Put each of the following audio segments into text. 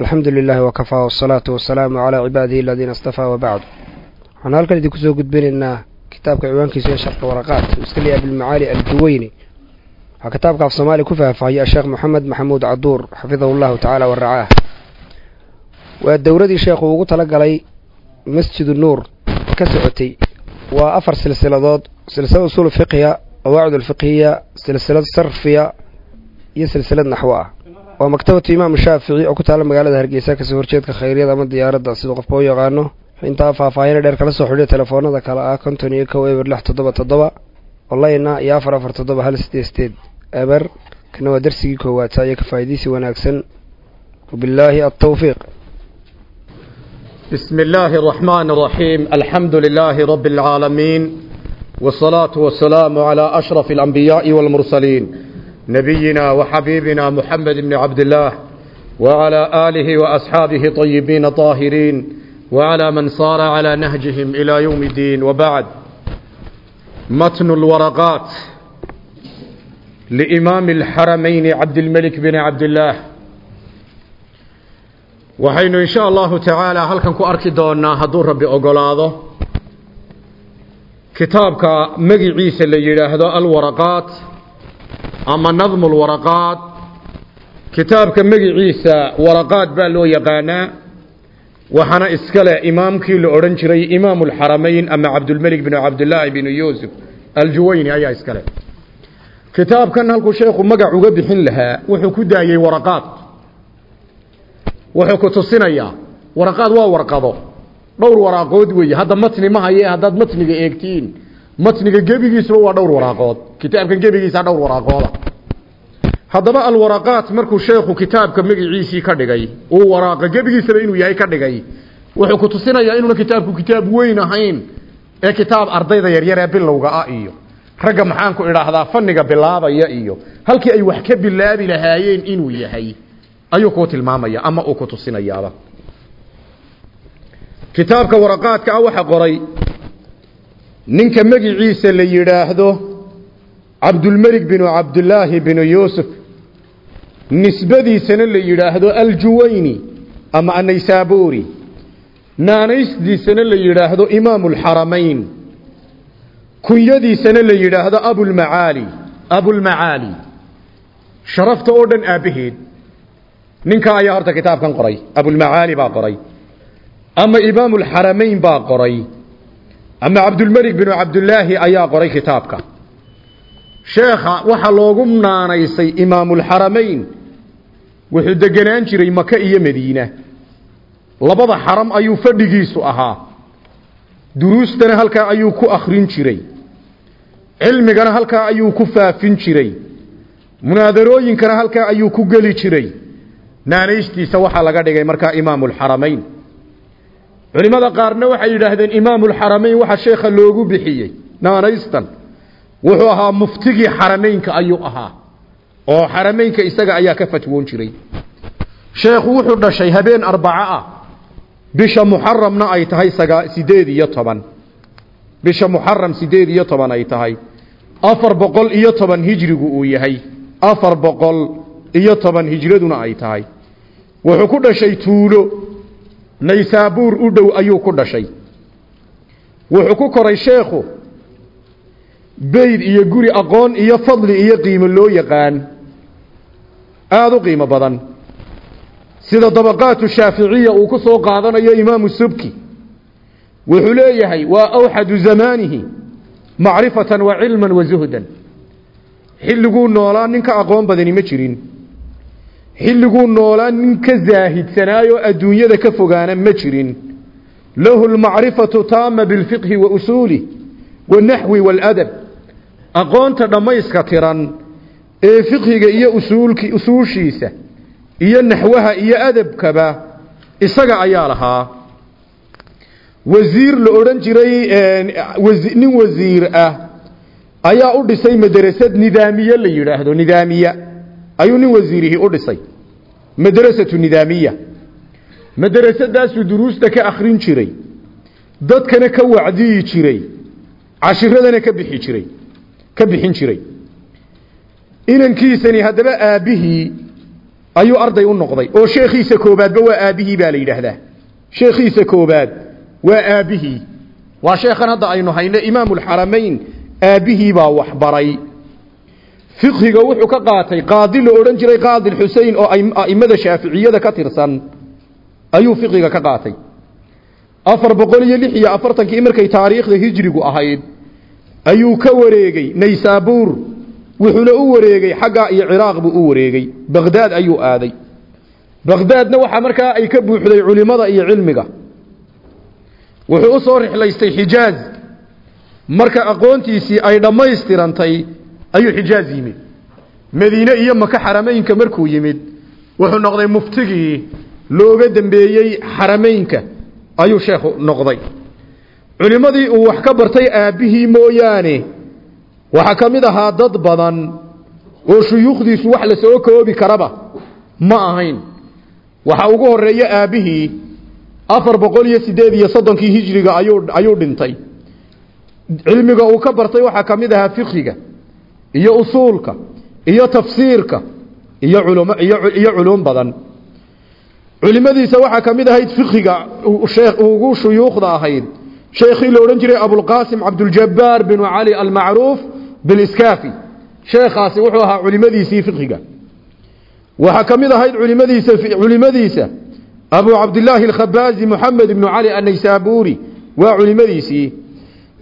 alxamdu lilahi wakafaa wasalaatu wasalaamu calaa cibaadihi aladiina astafaa wabacdu waxaan halkan idinku soo gudbinaynaa kitaabka ciwaankiisu ee sharka waraqaat iskali abilmacaali aljuweyni waxaa kitaabka af soomaaliya ku faahfaahiyey asheekh moxamed maxamuud caduur xafidahu llahu tacaala waracaah waa dowradii sheekhu ugu tala galay masjidu nuur ka socotay. Waa afar silsiladood silsilad usuul fiqhiya qawaacid alfiqhiya silsilad sarfiya iyo silsilad naxwo ah waa maktabatu imaamu shaafici oo ku taalla magaalada hargeysa kasoo horjeedka khayryada ama diyaaradda siduu qofka u yaqaano intaa faahfaahina dheer kala soo xidhiya telefoonada kale ah konton iyo kow eber lix toddoba toddoba olayna iyo afar afar toddoba hal sideed sideed eber kana waa darsigii koowaad taa iyo ka faa'iidaysi wanaagsan wabillaahi altawfiiq بسم الله الرحمن الرحيم الحمد لله رب العالمين والصلاة والسلام على أشرف الأنبياء والمرسلين نبينا وحبيبنا محمد بن عبد الله وعلى آله وأصحابه طيبين طاهرين وعلى من صار على نهجهم إلى يوم الدين وبعد متن الورقات لإمام الحرمين عبد الملك بن عبد الله waxaynu insha allahu tacaala halkan ku arki doonaa hadduu rabbi ogolaado kitaabka magiciisa la yidhaahdo alwaraqaat ama nadmu lwaraqaat kitaabka magiciisa waraqaat baa loo yaqaanaa. Waxaana iskale imaamkii la odhan jiray imaamu lxaramayn ama cabdulmelik binu cabdillaahi binu yuusuf aljuwayni ayaa iskale. Kitaabkan halkuu sheekhu magac uga bixin lahaa wuxuu ku daayey waraqaat. Wuxuu ku tusinayaa waraqaad waa warqado. Dhowr waraaqood weeye hadda matni ma haye haddaad matniga eegtiin matniga gebigiisuba waa dhowr waraaqood kitaabkan gebigiisa dhowr waraaqooda. Haddaba alwaraqaat markuu sheekhu kitaabka magiciisii ka dhigay uu waraaqa gebigiisaba inuu yahay ka dhigay wuxuu ku tusinayaa inuuna kitaabku kitaab weyn ahayn ee kitaab ardayda yaryar ee bilowga ah iyo ragga maxaanku idhaahdaa fanniga bilaabaya iyo halkii ay wax ka bilaabi lahaayeen inuu yahay. Ayuu kuu tilmaamaya ama uu ku tusinayaaba kitaabka waraqaadka ah waxa qoray ninka magiciisa la yidhaahdo cabdulmelik binu cabdillaahi binu yuusuf nisbadiisana la yidhaahdo aljuwayni ama annaysaabuuri naanaysdiisana la yidhaahdo imaamu lxaramayn kunyadiisana la yidhaahdo abulmacaali abulmacaali sharafta oo dhan aabbaheed ninka ayaa horta kitaabkan qoray abulmacaali baa qoray ama imaamu lxaramayn baa qoray ama cabdulmelik binu cabdillaahi ayaa qoray kitaabka. Sheekha waxaa loogu naanaysay imaamulxaramayn wuxuu degenaan jiray maka iyo madiina. Labada xaram ayuu fadhigiisu ahaa. Duruustana halkaa ayuu ku akhrin jiray. Cilmigana halkaa ayuu ku faafin jiray. Munaadarooyinkana halkaa ayuu ku geli jiray. Naanaystiisa waxaa laga dhigay markaa imaamu culimmada qaarna waxay yidhaahdeen imaamu lxaramayn waxa sheekha loogu bixiyey. Naanaystan wuxuu ahaa muftigii xarameynka ayuu ahaa oo xarameynka isaga ayaa ka fatwoon jiray. Sheekhu wuxuu dhashay habeen arbaco ah bisha muxaramna ay tahay sideed iyo toban. Bisha muxaram sideed iyo toban ay tahay. Afar boqol iyo toban hijrigu uu yahay. Afar boqol iyo toban hijraduna ay tahay. Wuxuu ku dhashay tuulo naysaabuur u dhow ayuu ku dhashay. Wuxuu ku koray sheekhu beyd iyo guri aqoon iyo fadli iyo qiimo loo yaqaan. Aada u qiimo badan. Sida dabaqaatu shaaficiya uu ku soo qaadanayo imaamu subki. Wuxuu leeyahay waa awxadu zamaanihi macrifatan wa cilman wa zuhdan. Xilliguu noolaa nin aqoon badani ma jirin xilliguu noolaa nin ka zaahidsanaayo adduunyada ka fogaana ma jirin. Lahu lmacrifatu taama bilfiqhi wa usuulih wanaxwi waaladab aqoonta dhammayska tiran ee fiqhiga iyo usuulki usuushiisa iyo naxwaha iyo adabkaba isaga ayaa lahaa. Wasiir la odhan jiray nin wasiir ah ayaa u dhisay madrasad nidaamiye la yidhaahdo nidaamiya ayuu nin wasiirihii u dhisay. Madrasatu nidaamiya madrasadaasuu duruusta ka akhrin jiray. Dadkana ka wacdiyi jiray. Cashiradana ka bixi jiray. Ka bixin jiray. Inankiisani haddaba aabbihii ayuu arday u noqday. Oo sheekhiisa koobaadba waa aabihii baa la yidhaahdaa. Sheekhiisa koobaad waa aabihii. Waa sheekhan hadda aynu hayno imaamulxaramayn aabihii baa waxbaray fiqhiga wuxuu ka qaatay qaadi la odhan jiray qaadi xusein oo a'immada shaaficiyada ka tirsan ayuu fiqiga ka qaatay. Afar boqol iyo lix iyo afartankii markay taariikhda hijrigu ahayd ayuu ka wareegey naysaabuur wuxuuna u wareegey xagga iyo ciraaq buu u wareegey bagdaad ayuu aaday. Bagdaadna waxaa markaa ay ka buuxday culimada iyo cilmiga. Wuxuu u soo rixlaystay xijaaz. Marka aqoontiisii ay dhammaystirantay ayuu xijaaz yimid. Madiine iyo maka xarameynka markuu yimid wuxuu noqday muftigii looga dambeeyey xarameynka ayuu sheekhu noqday. Culimmadii uu wax ka bartay aabbihii mooyaane waxaa ka mid ahaa dad badan oo shuyuukhdiisu wax la soo koobi karaba ma ahayn. Waxa ugu horreeya aabbihii afar boqol iyo sideed iyo soddonkii hijriga ayuu ayuu dhintay. Cilmiga uu ka bartay waxaa ka mid ahaa fiqhiga iyo usuulka iyo tafsiirka iyo culum iyo culum badan. Culimadiisa waxaa ka mid ahayd fiqhiga sheekh ugu shuyuukhda ahayd. Sheekhii la odhan jiray abulqaasim cabduljabaar binu cali almacruuf biliskaafi. Sheekhaasi wuxuu ahaa culimadiisii fiqhiga. Waxaa ka mid ahayd culimadiisa culimadiisa abu cabdillaahi alkhabaazi moxamed ibnu cali annaysaabuuri. Waa culimadiisii.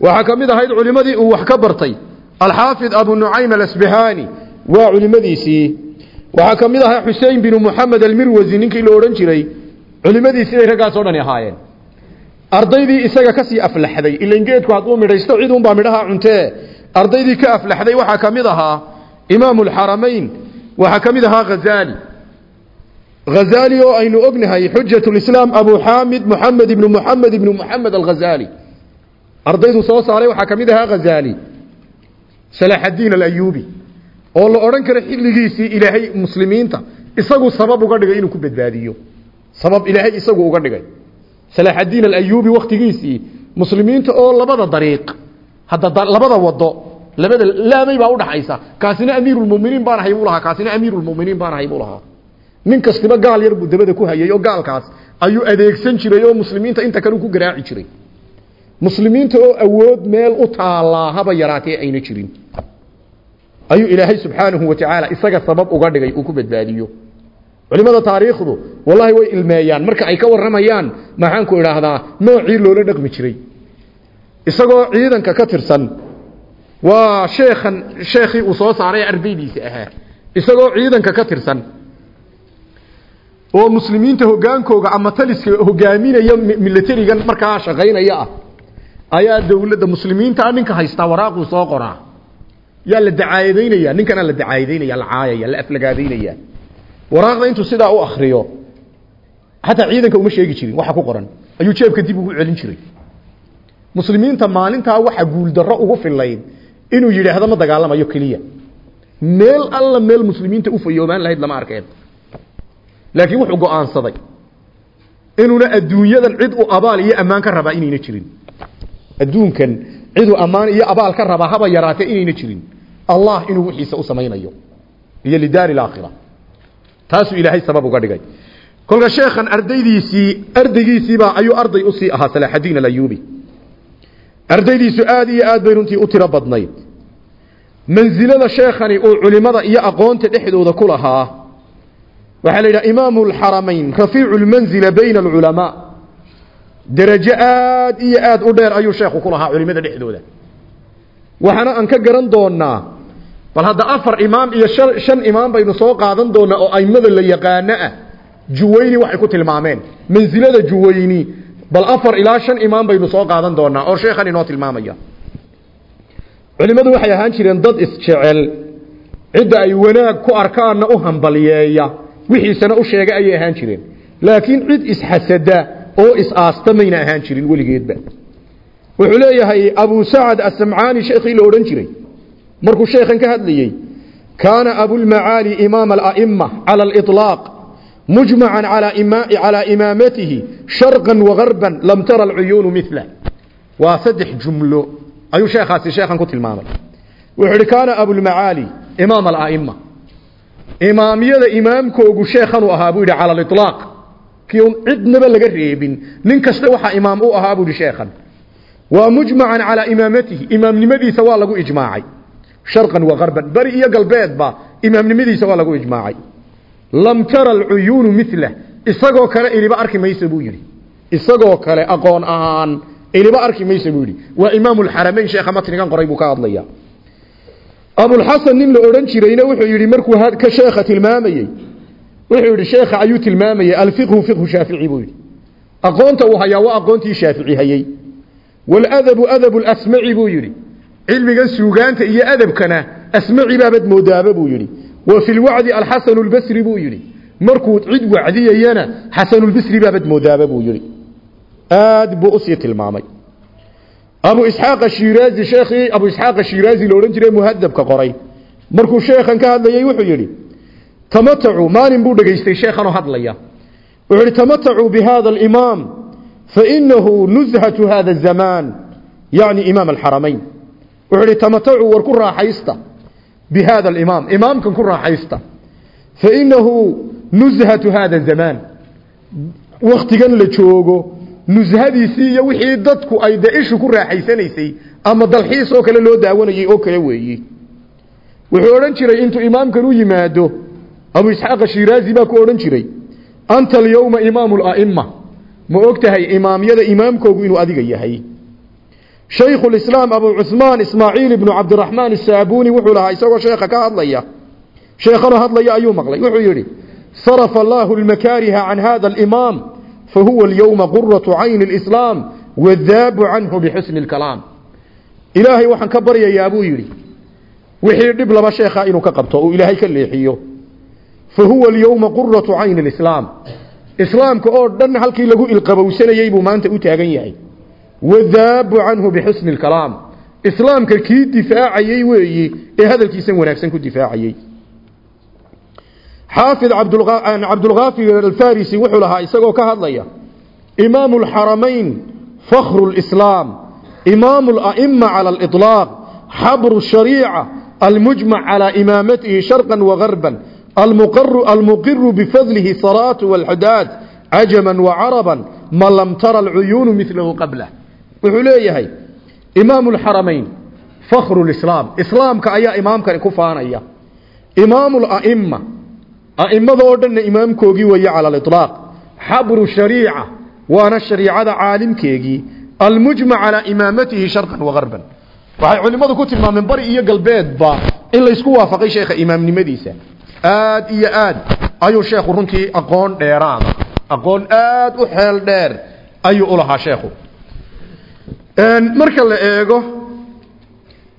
Waxaa ka mid ahayd culimadii uu wax ka bartay alxaafid abu nucaym alasbahaani waa culimadiisii waxaa ka mid ahaa xusein binu moxamed almirwasi ninkii la odhan jiray. Culimadiisii bay raggaasoo dhani ahaayeen. Ardaydii isaga ka sii aflaxday. Ilan geedku hadduu midhaysto cid unbaa midhaha cuntee ardaydii ka aflaxday waxaa ka mid ahaa imaamu alxaramayn waxaa ka mid ahaa hazaali hazaali oo aynu ognahay xujat lislaam abu xaamid moxamed ibnu moxamed ibnu moxamed alghazaali ardaydu soo saaray waxaa salaaxaddiin alayuubi oo la odhan karo xilligiisii ilaahay muslimiinta isagu sabab uga dhigay inuu ku badbaadiyo. Sabab ilaahay isagu uga dhigay. Salaaxaddiin alayuubi wakhtigiisii muslimiinta oo labada dariiq hadda labada wado labada laamay baa udhaxaysa kaasina amiirulmuminiin baan ahay buu lahaa kaasina amiirulmuminiin baan ahay buu lahaa. Kastiba gaal yar buu dabada ku hayay oo gaalkaas ayuu adeegsan jiray oo muslimiinta inta kale ku garaaci jiray. Muslimiinta oo awood meel u taallaa haba yaraatee ayna jirin ayuu ilaahay subxaanahu wa tacaala isaga sabab uga dhigay uu ku badbaadiyo. Culimada taariikhdu wallahi way ilmeeyaan. Marka ay ka warramayaan maxaan ku idhaahdaa noocii loola dhaqmi jiray. Isagoo ciidanka ka tirsan waa sheekhan sheekhii uu soo saaray ardaydiisa ahaa. Isagoo ciidanka ka tirsan oo muslimiinta hogaankooga ama taliska hogaaminaya milatarigan markaa shaqaynaya ah ayaa dawladda muslimiinta ninka haystaa waraaquu soo qoraa yaa la dacaayadaynaya ninkana la dacaayadaynaya la caayaya la aflagaadaynaya. Waraaqda intuu sidaa u akriyo xataa ciidanka uma sheegi jirin waxa ku qoran. Ayuu jeebka dib ugu celin jiray. Muslimiinta maalintaa waxa guuldarro ugu filayd inuu yidhaahdo ma dagaalamayo keliya. Meel alla meel muslimiinta u fayoobaan lahayd lama arkeen. Laakiin wuxuu go'aansaday inuuna adduunyadan cid u abaal iyo ammaan ka rabaa inayna jirin. Adduunkan ciduu ammaan iyo abaal ka rabaa haba yaraatee inayna jirin allah inuu wixiisa u samaynayo. Iyo lidaari alaakhira taasuu ilaahay sabab uga dhigay. Kolka sheekhan ardaydiisii ardaygiisiibaa ayuu arday u sii ahaa salaaxadiin alayuubi ardaydiisu aad iyo aad bay runtii u tiro badnayd. Mansilada sheekhani uu culimada iyo aqoonta dhexdooda ku lahaa waxaa la yidhaha imaamu alxaramayn rafiicu lmanzila bayna alculamaa derajo aad iyo aad u dheer ayuu sheekhu ku lahaa culimada dhexdooda. Waxaana aan ka garan doonaa bal hadda afar imaam iyo shan imaam baynu soo qaadan doonaa oo aimada la yaqaano ah juwayni waxay ku tilmaameen. Mansilada juwayni. Bal afar ilaa shan imaam baynu soo qaadan doonaa oo sheekhan inoo tilmaamaya. Culimmadu waxay ahaan jireen dad isjecel cidda ay wanaag ku arkaanna u hambaliyeeya. Wixiisana u sheega ayay ahaan jireen. Laakiin cid isxasada oo is-aasta mayna ahaan jirin weligeedba. Wuxuu leeyahay abu sacad asamcaani sheekhii la odhan jiray markuu sheekhan ka hadlayey kaana abulmacaali imaama ala'ima cala aliطlaaq mujmacan calaa imaamatihi sharqan wagarban lam tara alcuyuunu mila waa saddex jumlo ayuu sheekhaasi sheekhan ku tilmaamay. Wuxuu ihi kaana abulmacaali imaama ala'ima imaamyada imaamkoogu sheekhanuu ahaa buu yidhi cala aliطlaaq kii un cidnaba laga reebin nin kasta waxaa imaam u ahaa buu yidhi sheekhan. Waa mujmacan calaa imaamatihi imaamnimadiisa waa lagu ijmaacay sharqan wa garban beri iyo galbeedba imaamnimadiisa waa lagu ijmaacay. Lam tara alcuyuunu milah isagoo kale iliba arki maysa buu yidhi. Isagoo kale aqoon ahaan iliba arki maysa buu yidhi. Waa imaamu lxaramayn sheekha matnigan qoray buu ka hadlaya abulxasan nin la odhan jirayna wuxuu yidhi markuu ka sheekha tilmaamayey wuxuu yidhi sheekha ayuu tilmaamayey alfiqhu fiqhu shaafici buu yidhi. Aqoonta uu hayaa waa aqoontii cilmigan suugaanta iyo adabkana asmaci baabad moodaaba buu yidhi. Wa fi lwacdi alxasanu lbasri buu yidhi. Markuu cid wacdiyayana xasanulbasri baabad moodaaba buu yidhi. Aad buu u sii tilmaamay. Abu isxaaq ashiraazi sheekhii abu isxaaq ashiraazi la odhan jiray muhadabka qoray. Markuu sheekhan ka hadlayey wuxuu yidhi tamatacuu maalin buu dhegaystay sheekhanoo hadlaya. Wuxuu yidhi tamatacuu bihada alimaam fainahu nuzhatu hada azamaan yacni imaam alxaramayn wuxuu yidhi tamatacuu war ku raaxaysta bihada alimaam. Imaamkan ku raaxaysta. Fainahu nuzhatu hada zamaan waktigan la joogo nushadiisii iyo wixii dadku ay de ishu ku raaxaysanaysay ama dalxiis oo kale loo daawanayay oo kale weeyi. Wuxuu odhan jiray intuu imaamkan u yimaado abu isxaaq ashiraazi baa ku odhan jiray anta alyawma imaamu la'ima ma og tahay imaamyada imaamkoogu inuu adiga yahay cusmaan ismaaciil ibnu cabdiraxmaan asaabuni wuxuu lahaa isagoo sheekha ka hadlaya. Sheekhanoo hadlaya ayuu maqlay. Wuxuu yidhi sarafa allaahu almakaariha can hada alimaam fahuwa alyowma quratu cayni alislaam wadaabu canhu bixusni alkalaam. Ilaahay waxaan ka baryayaa buu yidhi wixii dhib laba sheekha inuu ka qabto uu ilaahay ka leexiyo. Fahuwa alyowma quratu cayni alislaam islaamka oo dhan halkii lagu ilqabowsanayey buu maanta u taagan yahay wadaabu canhu bixusni alkalaam. Islaamka kii difaacayey weeyi ee hadalkiisan wanaagsan ku difaacayey xaafid cabdulkaafir alfarisi wuxuu lahaa isagoo ka hadlaya imaamu alxaramayn fakru lislaam imaamu ala'ima cala aliطlaaq xabru shariica almujmac calaa imaamatihi sharqan wagarban almuqiru bifadlihi saraatu walxudaad cajaman wacaraban ma lam tara alcuyuunu milahu qablah wuxuu leeyahay imaamu alxaramayn fakru lislaam islaamka ayaa imaamkani ku faanaya. Imaamu ala'ima a'imada oo dhanna imaamkoogii weeye cala aliطlaaq xabru shariica waana shariicada caalimkeegii. Almujmac calaa imaamatihi sharqan wagarban waxay culimmadu ku tilmaameen bari iyo galbeedba in laysku waafaqay sheekha imaamnimadiisa. Aad iyo aad ayuu sheekhu runtii aqoon dheeraada. Aqoon aad u xeel dheer ayuu u lahaa sheekhu marka la eego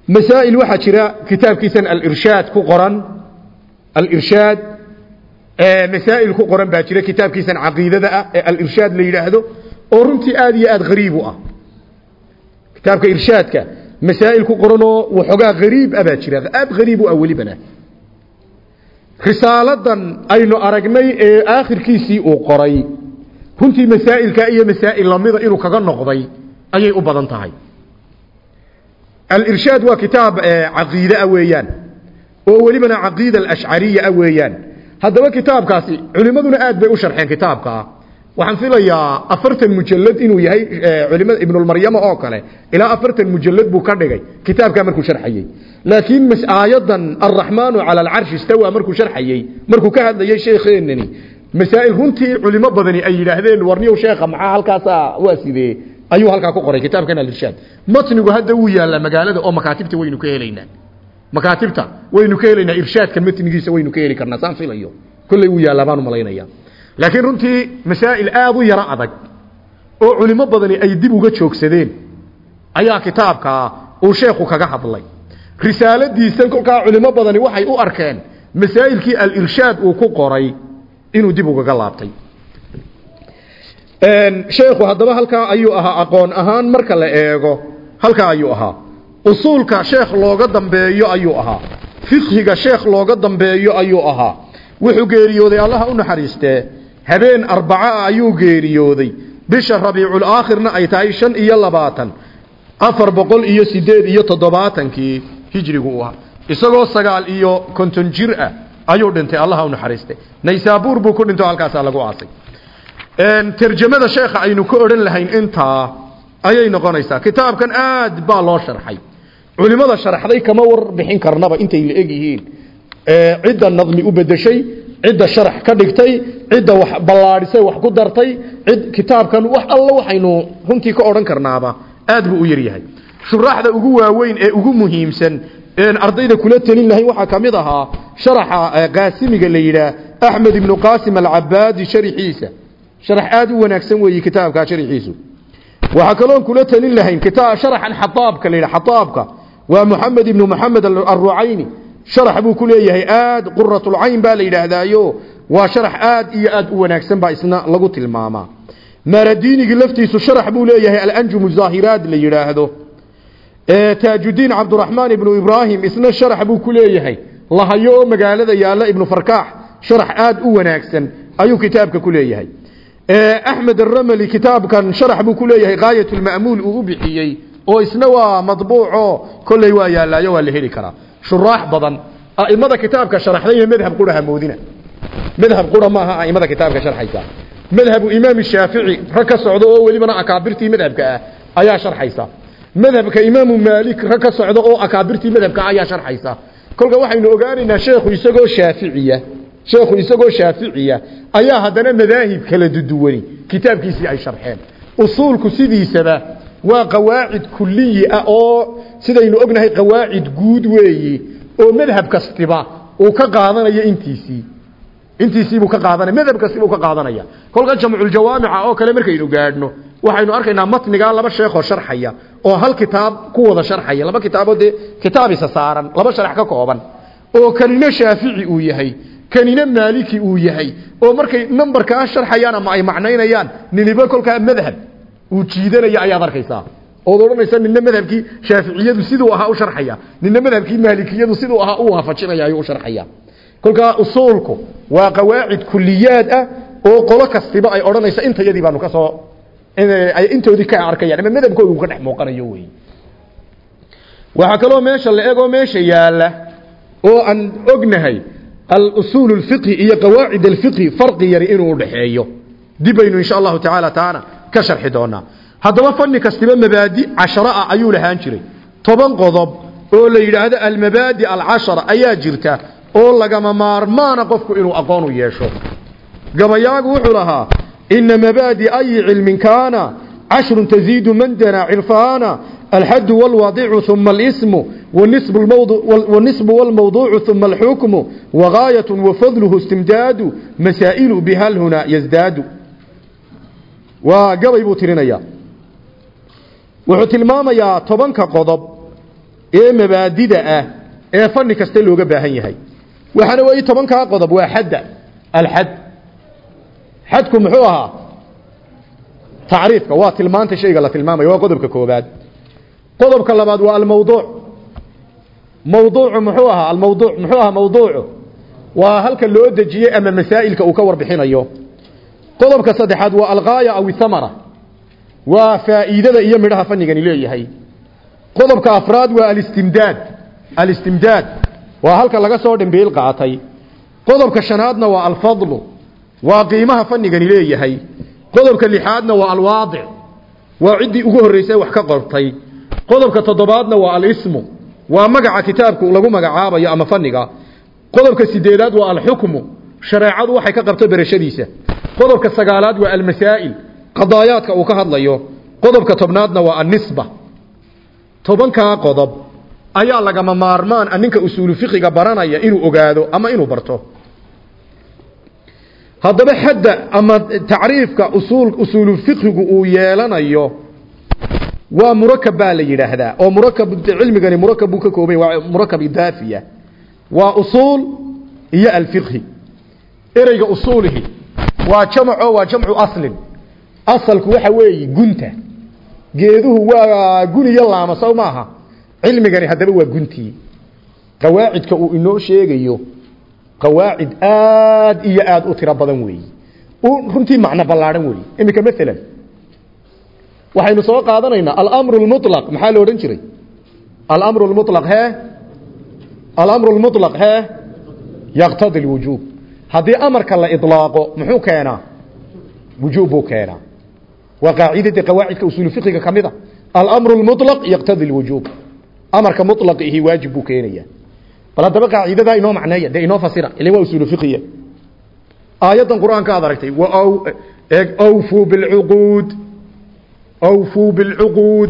masaa'il waxaa jira kitaabkiisan alirshaad ku qoran. Alirshaad masaa'il ku qoran baa jira kitaabkiisan caqiidada ah ee alirshaad la yidhaahdo oo runtii aad iyo aad hariib u ah. Kitaabka irshaadka masaa'il ku qoranoo waxoogaa hariib ah baa jira aad hariib u ah welibana. Risaaladan aynu aragnay ee aakhirkiisii uu qoray. Runtii masaa'ilka iyo masaa'il lamida inuu kaga noqday ayay u badan tahay. Alirshaad waa kitaab caqiide ah weeyaan oo welibana caqiida alashcariya ah weeyaan. Haddaba kitaabkaasi culimaduna aad bay u sharxeen kitaabkaa waxaan filayaa afartan mujalad inuu yahay culimada ibnulmaryama oo kale. Ilaa afartan mujalad buu ka dhigay. Kitaabkaa markuu sharxayey laakiin aayadan alraxmaanu cala alcarshi istawa markuu sharxayey markuu ka hadlayey sheekheenani masaa'il runtii culimo badani ay yidhaahdeen warniyow sheekha maxaa halkaasa waa sidee ayuu halkaa ku qoray kitaabkan alirshaad. Matnigu hadda wuu yaallaa magaalada oo makaatibta waynu ka helaynaa. Makaatibta waynu ka helaynaa irshaadka matnigiisa waynu ka heli karnaa saan filayo kolley wuu yaallaa baan u malaynaya laakiin runtii masaa'il aad u yaro adag oo culimo badani ay dib uga joogsadeen ayaa kitaabkaa uu sheekhu kaga hadlay. Risaaladiisan kolkaa culimo badani waxay u arkeen masaa'ilkii alirshaad uu ku qoray inuu dib ugaga laabtay sheekhu haddaba halkaa ayuu ahaa aqoon ahaan marka la eego halkaa ayuu ahaa. Usuulka sheekh looga dambeeyo ayuu ahaa. Fiqhiga sheekh looga dambeeyo ayuu ahaa. Wuxuu geeriyooday allaha u naxariistee habeen arbaca ayuu geeriyooday. Bisha rabiicul aakhirna ay tahay shan iyo labaatan. Afar boqol iyo sideed iyo toddobaatankii hijrigu u ahaa. Isagoo sagaal iyo konton jir ah ayuu dhintay allaha u naxariistay naysaabuur buu ku dhinto halkaasaa lagu aasay tarjamada sheekha aynu ka odhan lahayn intaa ayay noqonaysaa. Kitaabkan aad baa loo sharxay. Culimada sharxday kama warbixin karnaba intay la eg yihiin. Cidda nadmi u bedeshay cidda sharax ka dhigtay cidda wax ballaadhisay wax ku dartay cid kitaabkan wax alla waxaynu runtii ka odhan karnaaba. Aad buu u yaryahay shuraaxda ugu waaweyn ee ugu muhiimsan ardayda kula telin lahayn waxaa ka mid ahaa sharaxa qaasimiga la yidhaah axmed ibnu qaasim alcabaadi sharixiisa sharax aad u wanaagsan weeye kitaabkaa sharixiisu. Waxaa kaloon kula telin lahayn kitaab sharaxan xataabka yidhaha xataabka waa moxamed ibnu moxamed arrucayni sharax buu ku leeyahay aad quratulcayn baa la yidhaahdaayo. Waa sharax aad iyo aad u wanaagsan baa isna lagu tilmaamaa maaradiinigii laftiisu sharax buu leeyahay alanjum zaahiraad la yidhaahdo. Taajudiin cabduraxmaan ibnu ibraahim isna sharax buu ku leeyahay. Lahayo magaalada yaalla ibnu farkaax sharax aad u kitaabka axmed aramli kitaabkan sharax buu ku leeyahay gaayatulma'muul uu u bixiyey oo isna waa madbuuco kolley waa yaallaayo waa la heli karaa. Shuraax badan a'imada kitaabka sharaxdayna madhab qura hamoodina madhab qura maaha a'imada kitaabka sharxaysa. Madhabu imaam shaafici rag ka socdo oo welibana akaabirtii madhabka ah ayaa sharxaysa. Madhabka imaamu maalik rag ka socdo oo akaabirtii madhabka ah ayaa sharxaysa. Kolka waxaynu ogaanaynaa sheekhu isagoo shaaficiya ayaa haddana madaahib kala duduwani kitaabkiisii ay sharxeen. Usuulku sidiisaba waa qawaacid kuliyi ah oo sidaynu ognahay qawaacid guud weeyi oo madhab kastiba uu ka qaadanayo intiisii. Intiisiibuu ka qaadanaya madhab kastiba uu ka qaadanaya. Kolka jamculjawaamica oo kale markaynu gaadhno waxaynu arkaynaa matnigaa laba sheekoo sharxaya oo hal kitaab ku wada sharxaya laba kitaaboo dee saaran laba sharax ka kooban oo kanina shaafici uu yahay kanina maaliki uu yahay oo markay numberkaa sharxayaan ama ay macnaynayaan ninibo kolkaa madhab uu jiidanaya ayaad arkaysaa. Ood odhanaysa nina madhabkii shaaficiyadu siduu ahaa u sharxaya nina madhabkii maalikiyadu siduu ahaa u waafajinaya ayuu u sharxaya. Kolkaa usuulku waa qawaacid kuliyaad ah oo qolo kastiba ay odhanaysa intayadii baanu ka soo ay intoodii ka arkayaan ama madhabkooda uu ka dhex muuqanayo wey waxaa kaloo meesha la egoo meesha yaalla oo aan ognahay alusuul اlfiqhi iyo qawaacid alfiqhi farqi yari inuu udhaxeeyo dib baynu insha allahu tacaala taana ka sharxi doonaa. Haddaba fanni kastiba mabaadi cashara ah ayuu lahaan jiray. Toban qodob oo la yidhaahdo almabaadi alcashara ayaa jirta oo lagama maarmaana qofku inuu aqoon u yeesho. Gabayaagu wuxuu lahaa ina mabaadi ayi cilmin kaana cashrun taziidu man danaa cirfaana alxadu walwaadicu uma alismu والنصب والموضوع ثم الحكم وغاية وفضله استمداد مسائل بهل هنا يزداد وقبي بوترينيا wuxuu tilmaamayaa tobanka qodob ee mabaadida ah ee fanni kasta looga baahan yahay waxaana weeye tobankaa qodob waa xadda alxad xadku muxuu ahaa tacriifka waa tilmaanta shayga la tilmaamayo waa qodobka koobaad qodobka labaad waa almawduuc mawduucu muxuu ahaa almawduuc muxuu ahaa mawduucu. Waa halka loo dejiyey ama masaa'ilka uu ka warbixinayo. Qodobka saddexaad waa alghaaya aw ithamara. Waa faa'iidada iyo midhaha fanigani leeyahay. Qodobka afraad waa alistimdaad. Alistimdaad waa halka laga soo dhambeel qaatay. Qodobka shanaadna waa alfadlu. Waa qiimaha fanigani leeyahay. Qodobka lixaadna waa alwaadic. Waa ciddii ugu horreysay wax ka qortay. Qodobka toddobaadna waa alismu waa magaca kitaabku lagu magacaabayo ama faniga qodobka sideedaad waa alxukmu. Shareecadu waxay ka qabto berashadiisa qodobka sagaalaad waa almasaa'il. Qadaayaadka uu ka hadlayo. Qodobka tobnaadna waa annisba. Tobankaa qodob. Ayaa lagama maarmaan a ninka usuulu fiqiga baranaya inuu ogaado ama inuu barto. Haddaba xadda ama tacriifka usuul usuulu fiqigu uu yeelanayo waa murakab baa la yidhaahdaa oo murakab cilmigani murakab buu ka koobay waa murakab idaafiya. Waa usuul iyo alfiqhi. Ereyga usuulihi waa jamco waa jamcu aslin. Asalku waxa weeye gunta. Geeduhu waa gun iyo laama sow maaha? Cilmigani haddaba waa guntii qawaacidka uu inoo sheegayo qawaacid aad iyo aad u tiro badan weeye runtii macno ballaadhan weeye iminka maalan waxaynu soo qaadanaynaa alamru lmuطlaq maxaa la odhan jiray alamru lmuطlaq hee alamru lmuطlaq hee yaqtadi lwujuub haddii amarka la ilaaqo muxuu keenaa wujuub buu keenaa waa qaacidadii qawaacidka usuul fiqiga ka mid a alamru lmuطlaq yaqtadi lwujuub amarka muطlaqihi waajib buu keenaya bal haddaba qaacidadaa inoo macneeya dee inoo fasira ila waa usuul fiqiya aayaddan qur-aanka aad aragtay awfuu bilcuquud awfuu bilcuquud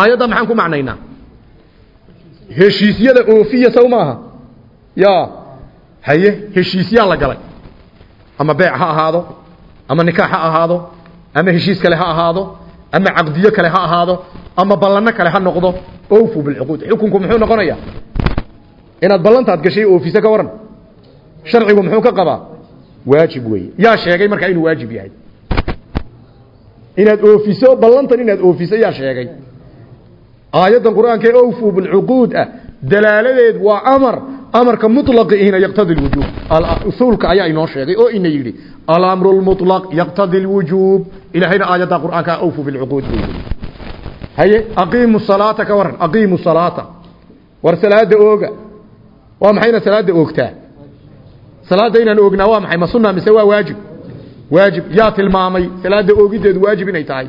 aayadda maxaan ku macnaynaa heshiisyada oofiya sow maaha ya haye heshiisyaa la galay ama beec ha ahaado ama nikaax ha ahaado ama heshiis kale ha ahaado ama caqdiyo kale ha ahaado ama ballanno kale ha noqdo awfuu bilcuquud xukunku muxuu noqonayaa inaad ballantaad gashay oofise ka waran sharcigu muxuu ka qabaa waajib weeye yaa sheegay markaa inuu waajib yahay inaad oofiso ballantan inaad oofiso yaa sheegay. Aayaddan qur'aanka ee awfuu bilcuquud ah dalaaladeed waa amar amarka mulaqiina yaqtadi lwujuub usuulka ayaa inoo sheegay oo ina yidhi alamru lmulaq yaqtadi lwujuub ilahayna aayadda qur'aanka awfuu bilcuquud buu haye aqiimu salaata ka waran aqiimu salaata. War salaada ooga. Waa maxayna salaada oogtaa? Salaada inaan oognaa waa maxay? Ma mise waa waajib waajib yaa tilmaamay salaada oogideedu waajib inay tahay.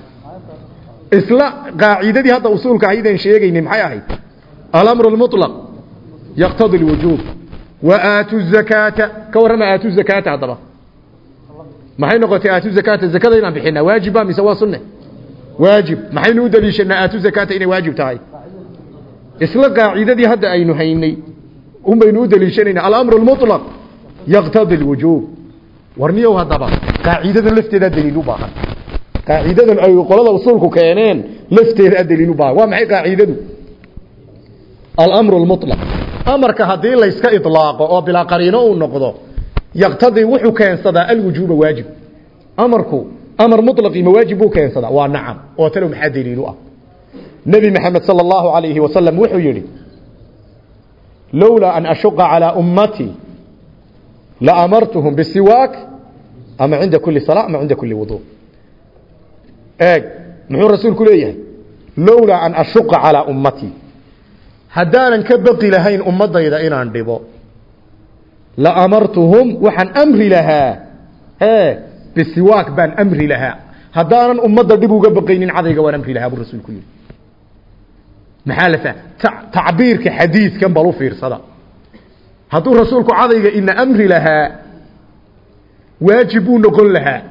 Isla qaacidadii hadda usuulka ahaydeen sheegaynay maxay ahayd? Alamru lmuطlaq yaqtadi lwujuub wa aatu zakaata ka warrama aatu zakaata haddaba. Maxay noqotay aatu zakaata? Zakada inaan bixinaa waajibba mise waa sunne? Waajib. Maxaynu u daliishanaa aatu zakaata inay waajib tahay? Isla qaacidadii hadda aynu haynay un baynu u daliishanaynaa. Alamru lmuطlaq yaqtadi lwujuub warniyow haddaba qaaciidadan lafteedaa daliil u baahan. Qaaciidadan ay qolada usuulku keeneen lafteeda daliil u baahan. Waa maxay qaaciidadu? Al-amru al-mutlaq. Amarka haddii la iska idlaaqo oo bila qariino uu noqdo yaqtadi wuxuu keensadaa al-wujuba waajib. Amarku amar mutlaqi ma waajib uu keensadaa? Waa nacam. Oo talow maxaa daliil u ah? Nabi maxamed sallallahu alayhi wasallam wuxuu yiri lawla an ashuqa ala ummati laamartuhum bisiwaak ama cinda kuli salaa ama cinda kuli wudu eeg muxuu rasuulku leeyahay lowlaa an ashuqa calaa ummatii haddaanan ka baqi lahayn ummadayda inaan dhibo la amartuhum waxaan amri lahaa e bisiwaak baan amri lahaa haddaanan ummadda dhib uga baqaynin cadayga waan amri lahaa buu rasuulku yihi maxaa la tacbiirka xadiidkan bal u fiirsada hadduu rasuulku cadayga ina amri lahaa waajib buu noqon lahaa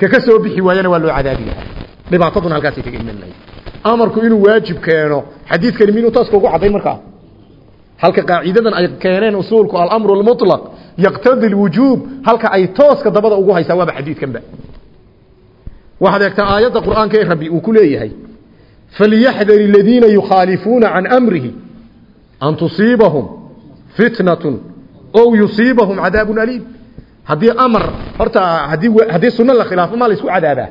kaka soo bixi waayana waa loo cadaabi lahaa dhibaataduna halkaasay kaga iman lahayd. Amarku inuu waajib keeno halka qaacidadan ay keeneen usuulku alamru lmuطlaq yaqtadi lwujuub halka ay tooska dabada ugu haysaa waaba xadiidkanba. Waxaad eegtaa aayadda qur'aanka ee rabbi uu ku leeyahay falyaxdar aladiina yukhaalifuuna can amrihi an tusiibahum fitnatun ow yusiibahum cadaabun aliim. Haddii amar horta haddii haddii sunno la khilaafo maa la isku cadaabaa?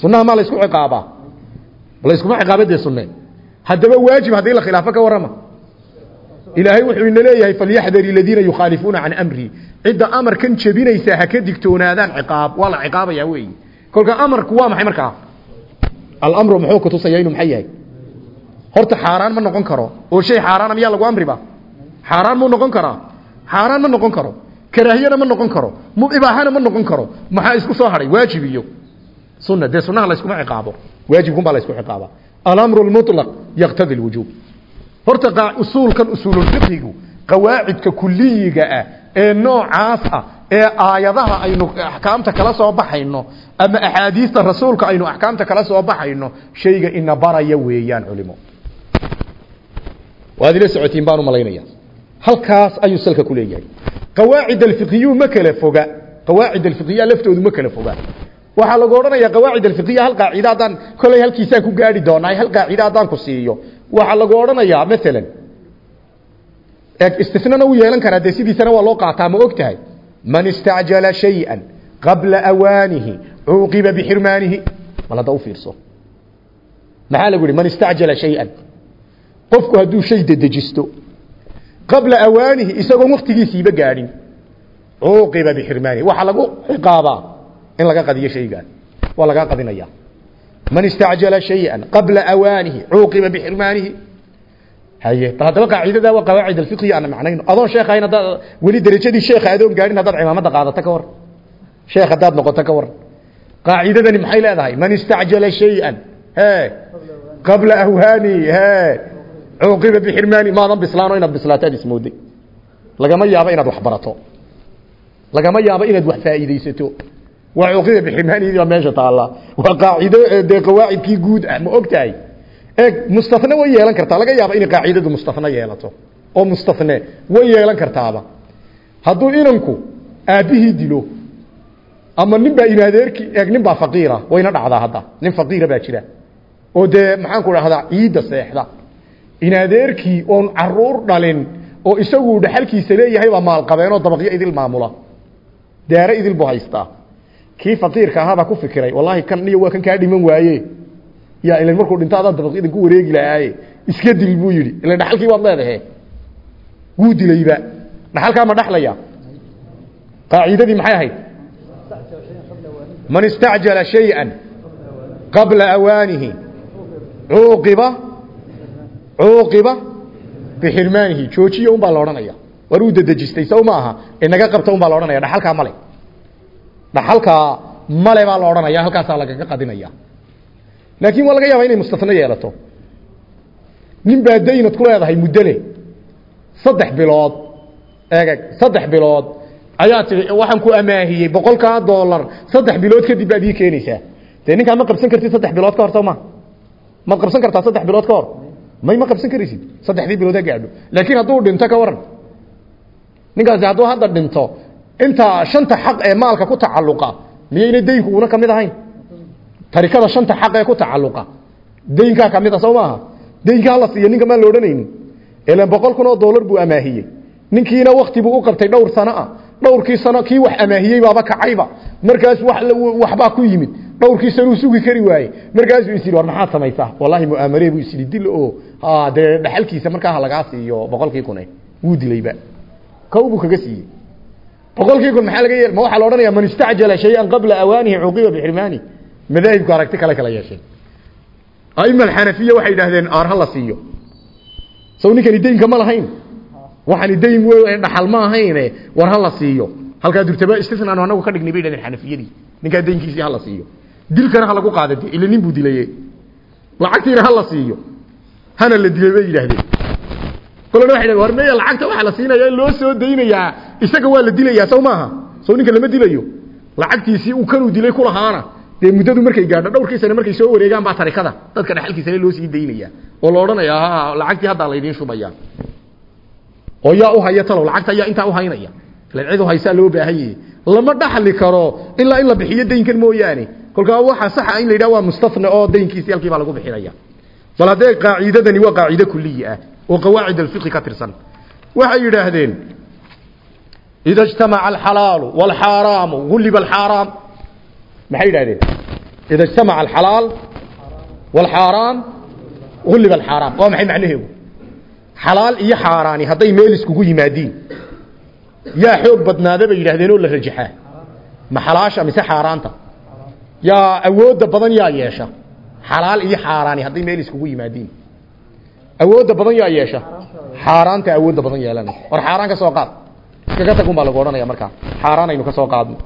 Sunnaha maa la isku ciqaabaa? La iskuma ciqaaba dee sunne? Haddaba waajib haddii la khilaafo ka warrama. Ilaahay wuxuu ina leeyahay falyaxdar aladiina yukhaalifuuna can amrihi cidda amarkan jebinaysa ha ka digtoonaadaan ciqaab. Waa la ciqaabayaa weeyi. Kolka amarku waa maxay markaa? Alamru muxuu kutusaya inuu maxay yahay? Horta xaaraan ma noqon karo. Oo shay xaaraana miyaa lagu amriba xaaraan muu noqon karaa xaaraan ma noqon karo. Karaahiyana ma noqon karo. Ibaaxana ma noqon karo. Maxaa isku soo haray? Waajib iyo. Sunna dee sunnaha la iskuma ciqaabo. Waajibkun baa la isku ciqaaba. Alamru lmuطlaq yaqtadi lwujuub horta usuulkan usuululfiqigu qawaacidka kuliyiga ah ee noocaas ah ee aayadaha aynu axkaamta kala soo baxayno ama axaadiista rasuulka aynu axkaamta kala soo baxayno shayga ina baraya weeyaan culimo waad ila socotiin baan u malaynaya halkaas ayuu salka ku leeyahay. Qawaacid alfiqhiyu ma kala foga. Qawaacid alfiqhiya laftoodu ma kala foga. Waxaa lagu odhanayaa qawaacid alfiqhiya hal qaacida haddaan kolay ku gaari doonaa hal qaacida ku siiyo. Waxaa lagu odhanayaa maalan istinana u yeelan karaa dee waa loo qaataa ma og man istacjala shayئa qabla awaanihi cuuqiba bixirmaanihi. Mal hadda u fiirso. Maxaa man istacjala shayئa qofku hadduu shay dedejisto qabla awaanihi isagoon waktigiisiiba gaadhin. Cuuqiba bixirmaanihi waxaa lagu ciqaabaa in laga qadiyo shaygaan. Waa lagaa qadinaya. Man istacjala shayئa qabla awaanihi cuuqiba bixirmaanihi. Haye bal haddaba qaacidada waa qawaacid alfiqhiya aan macnayno adoon sheekhayn haddaad weli derajadii sheekha adoon gaadhin haddaad cimaamada qaadato ka war. Sheekh haddaad noqoto ka war. Qaacidadani maxay leedahay? Man istacjala shay-an he qabla awhaani he cuuqiba bixirmaani maadan bislaano inaad bislaato aad ismooday lagama yaabo inaad wax barato. Lagama yaabo inaad wax faa'iidaysato. Waa cuuqiba bixirmaaniyadii baa meesha taalla waa qaacido dee qawaacidkii guud ah ma og tahay eeg mustafne way yeelan kartaa. Laga yaaba inay qaacidadu mustafne yeelato. Oo mustafne way yeelan kartaaba. Hadduu inanku aabbihii dilo ama nin baa imaadeerkii eeg nin baa faqiira wayna dhacdaa hadda. Nin faqiira baa jira. Oo dee maxaanku dhahdaa ciidda seexda inadeerkii oon carruur dhalin oo isagu dhaxalkiisa leeyahay baa maalqabeenoo dabaqyo idil maamula. Daare idil buu haystaa. Kii faqiirka ahaabaa ku fikiray wallaahi kan niyo waa kan kaa dhiman waaye. Yaa ilan markuu dhinto adaa dabaqyadan ku wareegi lahaaye iska dil buu yidhi. Ilan dhaxalkii waad leedahe wuu dilayba dhaxalkaa ma dhaxlaya? Qaacidadii maxay ahayd? Man istacjala shayئa qabla awaanihi cuuqiba cuuqiba bixirmaanihi joojiya un baa la odhanaya. War uu dedejistay sow ma aha inaga qabta un baa la odhanaya. Dhaxalkaa male. Dhaxalkaa male baa la odhanaya halkaasaa lagaga qadinaya. Laakiin waa laga yaaba inay mustafno yeelato. Nin baa daynad ku leedahay muddole saddex bilood. Eegeg saddex bilood. Ayaa tii waxaan ku amaahiyey boqolkaa doolar saddex bilood kadib baad ii keenaysaa. Dee ninkaa ma qabsan kartid saddex bilood ka hor soo ma? Maad qabsan kartaa saddex bilood ka hor may ma qabsan karaysid? Saddexdii bilood ha gaadho. Laakiin hadduu dhinto ka waran ninkaasi hadduu hadda dhinto inta shanta xaq ee maalka ku tacalluqa miyayna daynku una ka mid ahayn? Tarikada shanta xaq ee ku tacalluqa. Daynkaa ka mid a soo maaha? Siiya ninka maan la odhanaynin. Boqol kun oo doolar buu amaahiyey. Ninkiina wakti buu u qabtay dhowr sano ah. Dhowrkii sano kii wax amaahiyey baaba kacayba markaas waxbaa ku yimid. Dhowrkii sanuu sugi kari waaye. Markaasuu is yidhi war maxaad samaysaa? Wallahi mu'aamaree buu isyidhi dil oo dee dhaxalkiisa markaa lagaa siiyo boqolkii kune wuu dilayba. Kow buu kaga siiyey. Boqolkii kun maxaa laga yeel ma waxaa la odhanaya man istacjala shay-an qabla awaanihi cuqiba bixirmaani madaahibku aragti kale kala yeesheen aima alxanafiya waxay yidhaahdeen aar ha la siiyo. Saw ninkani daynka ma lahayn. Waxaani dayn w dhaxal ma ahayne war ha la siiyo. Halkaa durtaba istisnaanu anagu ka dhignay bay yidhahdeen xanafiyadii ninkaa daynkiisii ha la siiyo. Dilkana ha lagu qaada de ila nin buu dilaye lacagtiina ha la siiyo hana la dilay bay yidhaahdeen. Kolena waxay dhaheen war lacagta waxaa la siinaya loo soo daynayaa isaga waa la dilayaa saw maaha? Ninka lama dilayo? Lacagtiisii uu kanuu dilay kulahaana dee muddadu markay gaadho dhowrkii markay soo wareegaan baa tarikada. Dadka dhexalkiisale loo sii daynaya oo la odhanaya lacagtii haddaa laydiin shubaya oo yaa u haya talow lacagta ayaa intaa uhaynaya ilan cid u haysaa loo baahan yahe lama dhaxli karo ilaa in la bixiyo daynkan mooyaane. Kolkaa waxaa saxa in la yidhaha waa mustafna oo daynkiisi halkii baa lagu bixinaya bal haddee qaacidadani waa qaacido kuliyi ah oo qawaacid alfiqi ka tirsan waxay yidhaahdeen ida اجtamaca alxalaalu wاlxaaraamu gulliba alxaaraam maxay yidhahdeen ida اجtamaca alxalaal wاlxaaraam gulliba alxaaraam waa maxay macnaheedu xalaal iyo xaaraani hadday meel iskugu yimaadiin yaa xoog badnaada bay yidhahdeen oo la rajaxaa ma xalaasha mise xaaraanta yaa awoodda badan yaa yeesha xalaal iyo xaaraani hadday meel iskugu yimaadiin awoodda badan yaa yeesha. Xaaraanta awoodda badan yeelanay war xaaraan ka soo qaad. Iskaga tag un baa lagu odhanaya markaa. Xaaraan aynu ka soo qaadno.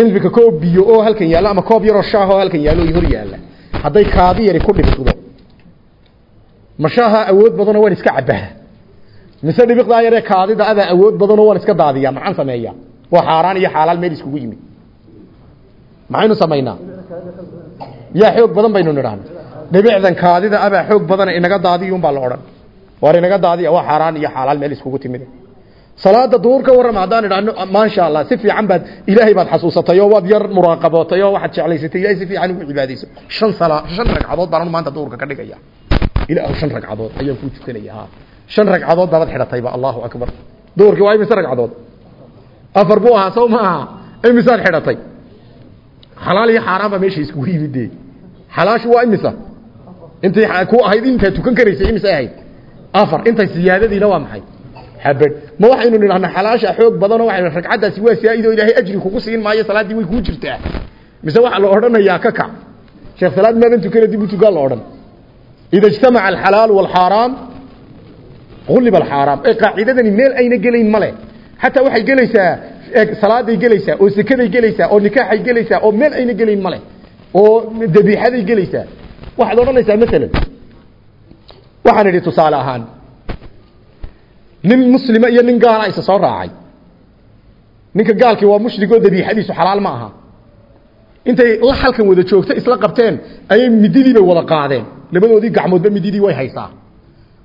Imika koob biyo oo halkan yaalla ama koob yaroo shaah oo halkan yaallo hor yaalla. Hadday kaadi yari ku dhibsudo mashaaha awood badanoo waan iska cabbaha. Mise dhibiqdaa yaree kaadida adaa awood badanoo waan iska daadiyaa. Maxaan sameeyaa? Waa xaaraan iyo xaalaal meel iskugu yimid. Maxaynu samaynaa yaa xoog badan baynu nidhaahna dhibicdan kaadida abaa xoog badana inaga daadiyun baa la odhan. War inaga daadiya waa xaaraan iyo xaalaal meel iskugu timid. Salaada duhur ka idhaahno maasha allah si fiican baad ilaahay baad xasuusatay oo waad yar muraaqabootay oo waxaad jeclaysatay ilahay si fiican ugu cibaadayso. Shan sala shan ragcadood baan maanta duhurka ka dhigaya. Ilaa shan ragcadood ayaan ku tukanaya ha shan ragcadood baad xidhatayba allahu akbar. Duhurkii waa imise ragcadood? Afar buu ahaa soo ma aha xalaal iyo xaaraan baa meesha iskugu yimid dee xalaashu waa imisa? Intay ku ahayd intaa tukan karaysay imisay ahayd? Afar. Intay siyaadadiina waa maxay? Habad. Ma waxaynu nidhahnaa xalaasha xoog badanoo waxaynu ragcaddaasi waa saa'id oo ilaahay ajri kugu siin maayo salaaddii way kuu jirtaa. Mise waxaa la odhanayaa ka kac sheekh salaad maadan tukana dib u tukaan la odhan. Ida ijtamaca alxalaalu waalxaaraam ghuliba alxaaraam ee qaacidadani meel ayna gelayn male xataa waxay gelaysaa salaaday gelaysaa oo sekaday gelaysaa oo nikaaxay gelaysaa oo meel ayna gelayn male oo dabiixaday gelaysaa waxaad odhanaysaa maalan waxaan idhi tusaale ahaan nin muslima iyo nin gaala isa soo raacay. Ninka gaalkii waa mushrigoo dabiixadiisu xalaal ma aha. Intay la halkan wada joogto isla qabteen ayay mididiibay wada qaadeen. Labadoodii gacmoodba mididii way haysaa.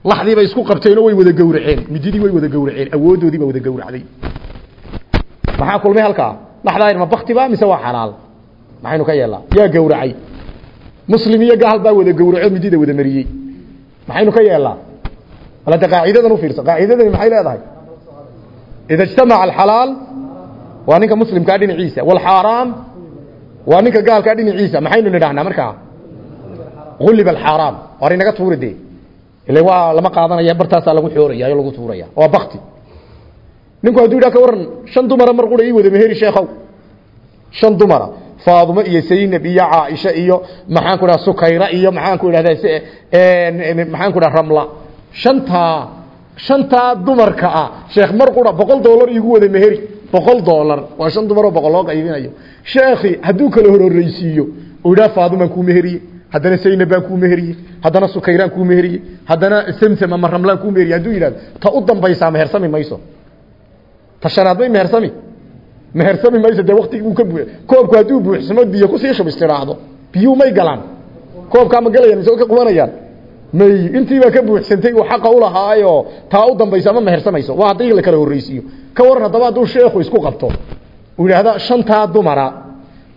Laxdiibay isku qabteenoo way wada gowraceen. Mididii way wada gowraceen. Awooddoodiiba wada gowracday maxaa kulmay halkaa? Laxdaa ma baktiba mise waa xalaal maxaynu ka yeelnaa yaa gowracay muslim iyo gaal baa wada gowraco midida wada mariyey. Maxaynu ka yeelnaa balada qaacidadan u fiirsa qaacidadani maxay leedahay? Ida ijtamaca alxalaal waa ninka muslimkaa dhinaciisa. Walxaaraam waa ninka gaalkaa dhinaciisa. Maxaynu nidhahnaa markaa ghuliba alxaaraam. War inaga tuuri dee. Ile waa lama qaadanaya bartaasaa lagu xooraya oo lagu tuuraya. Waa bakti ninku hadduu yidhaha ka waran shan dumara mar qura ii wada meheri sheekhow. Shan dumara. Faadumo iyo saynab iyo caaisha iyo maxaan ku dhaha sukayra iyo maxaan ku idhahda maxaan ku dhaha ramla. Shantaa shantaa dumarka ah. Sheekh mar qura boqol dollar iigu wada meheri boqol dollar. Waa shan dumar oo boqol loo qaybinayo. Sheekhi hadduu kala hororeysiiyo uu yidhaha faadumaan kuu meheriye haddana saynab baan kuu meheriye haddana sukayraan kuu meheriye haddana samsam ama ramlaan kuu meheriye hadduu yidhahdo ta u dambaysaa mehersami mayso ta may mehersami mehersami mayso dee waktigii uu ka buu koobku hadduu buuxsamo biyo ku sii shubis tidhaahdo biyuu may galaan koobkaa ma galayaan mise ka qubanayaan may intiibaa ka buuxsantay uu xaqa ulahaayo taa u dambaysa ma mehersamayso waa haddii la kala horreysiiyo ka waran haddaba hadduu sheekhu isku qabto uu yidhaahda shantaa dumara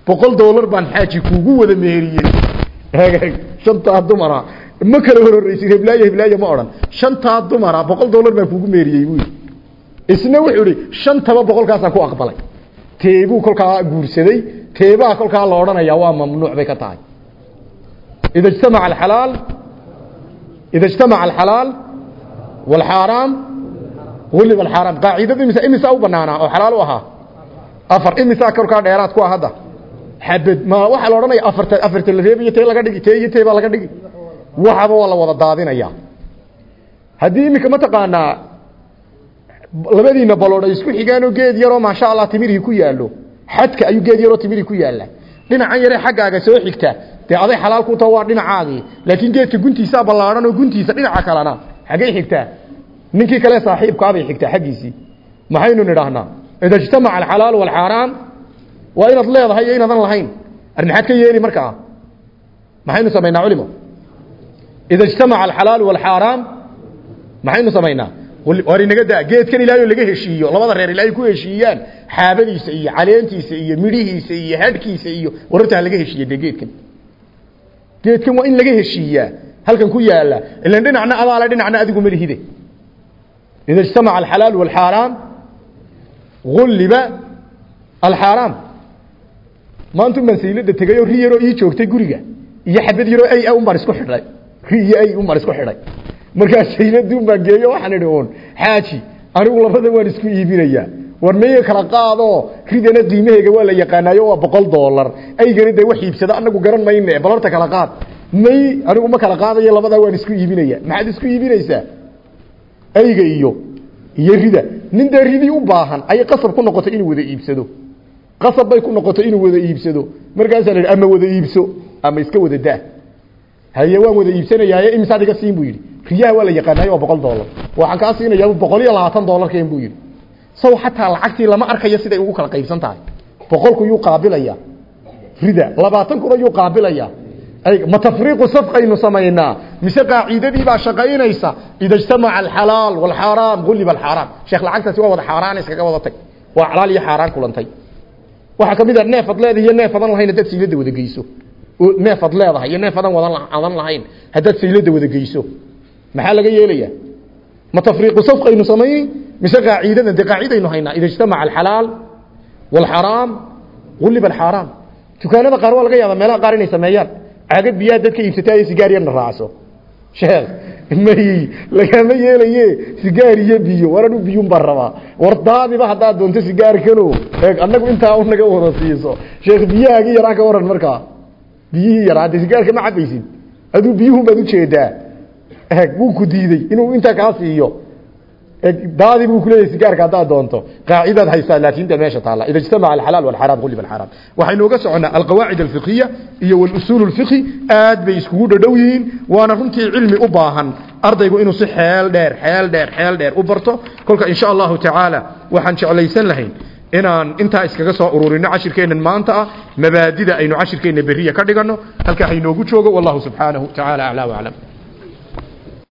boqol dollar baan xaaji kuugu wada meheriyey shantaa dumara ma kala hororeysin heblaayo heblaayo ma odhan shantaa dumara boqol dollar baan kuugu meheriyey buu isna wuxuu ihi shantaba boqolkaasaan ku aqbalay. Teebuu kolkaa guursaday teebaha kolkaa la odhanaya waa mamnuuc bay ka tahay. Ida ijtamaca alxalaal ida ijtamaca alxalaal waalxaaraam gulliba alxaaraam. Qaacidada imisa imisaa u banaanaa oo xalaal u ahaa? Afar imisaa kolkaa dheeraad ku ah hadda? Xabad ma waxaa la odhanaya afarta afarta la reebayo tee laga dhigi tee iyo tee baa laga dhigi. Waxaba waa la wada daadinaya haddii iminka mataqaanaa labadiina balood ay isku xigaanoo geed yaroo maasha allah timirhii ku yaallo. Xadka ayuu geed yaroo timirhii ku yaalla dhinacan yaree xaggaaga soo xigta. Dee aday xalaal ku taha waa dhinacaagii laakiin geedka guntiisaa ballaadhan oo guntiisa dhinaca kalena. Xaggay xigtaa ninkii kale saaxiibkaabay xigtaa xaggiisii. Maxaynu nidhaahnaa ida ijtamaca alxalaalu waalxaaraam waa inaad leedahay iyo inaadan lahayn. Ar maxaad ka yeeli markaa? Maxaynu samaynaa culimo? Ida ijtamaca alxalaalu waalxaaraam maxaynu samaynaa war inaga daa geedkan ilaahay laga heshiiyo. Labada reer ilaahay ku heshiiyaan. Xaabadiisa iyo caleentiisa iyo midhihiisa iyo hadhkiisa iyo wararta laga heshiiyo geedkan. Geedkan waa in laga heshiiyaa. Halkan ku yaalla ilan dhinacna adaale dhinacna adigu malihide ida ijtamaca alxalaal waalxaaraam gulliba alxaaraam. Maantu mansaylada tegayoo ri yaroo ii joogtay guriga. Iyo xabad yaroo ay un baan isku xidhay. Ri iyo ay un baan isku xidhay markaas sayladun baan geeyo waxaan idhi uun xaaji anigu labada waan isku iibinayaa war meye kala qaadoo ridana qiimaheega waa la yaqaanaayo waa boqol dollar. Aygani dee wax iibsada anagu garan mayne bal horta kala qaad. May anigu ma kala qaadayo labadaa waan isku iibinaya. Maxaad isku iibinaysaa? Ayga iyo iyo rida. Nin dee ridii u baahan ayay qasab ku noqotay inuu wada iibsado. Qasab bay ku noqotay inuu wada iibsado. Markaasaa la ama wada iibso ama iska wada daa. Haye waan wada iibsanayaaye imisaad iga siin buu yidhi riyaha waa la yaqaanaayo waa boqol dollar. Waxaan kaa siinayaa boqol iyo labaatan buu yidhi. Saw xataa lacagtii lama arkayo siday ugu kala qaybsan tahay. Boqolku yuu qaabilaya rida labaatan kuna yuu qaabilaya ma tafriiqu safqaynu samaynaa? Mise qaacidadii baa shaqaynaysa? Ida ijtamaca alxalaal waalxaaraam gulliba alxaaraam sheekh lacagtaasi waa wada xaaraan iskaga wada tag. Waa xalaal iyo xaaraan kulantay. Waxaa ka mid a neefad leedahay iyo lahayn haddaad saylada wada geyso. Neefad leedahay iyo wadan adan lahayn. Haddaad saylada wada geyso maxaa laga yeelaya? Ma tafriiqu safqaynu samayni mise qaacidadan dee qaacidaynu haynaa? Ida ijtamaca alxalaal waalxaraam gulliba alxaaraam dukaanada qaar waa laga yaabaa meelaha qaar inay sameeyaan. Caagad biyaa dadka iibsataa iyo sigaar yarna raacso sheekh may lagama yeelaye sigaar iyo biyo. War anu biyun baan rabaa. War daadiba haddaad doonto sigaarkano eeg annagu intaa unaga wada siiso. Sheekh biyahaagii yaraa ka waran markaa. Biyihii yaraa dee sigaarka ma cabaysid aduu biyuhun baad u jeedaa eeg wuu ku diidey inuu intaa kaa siiyo. Daadi buu kuleeyahay sigaarka haddaad doonto. Qaacidaad haysaa laakiin de meesha taalla. Ida ijtamaca alxalaal walxaraam quliba alxaraam waxaynu uga soconnaa alqawaacid alfiqhiya iyo walusuul alfiqhi. Aad bay iskugu dhadhow yihiin waana runtii cilmi u baahan. Ardaygu inuu si xeel dheer xeel dheer xeel dheer u barto. Kolka insha allahu tacaala waxaan jeclaysan lahayn inaan intaa iskaga soo ururino cashirkeennan maanta ah. Mabaadida aynu cashirkeenna beriya ka dhiganno. Halkaa haynoogu joogo wallahu subxaanahu tacaala aclaa waclam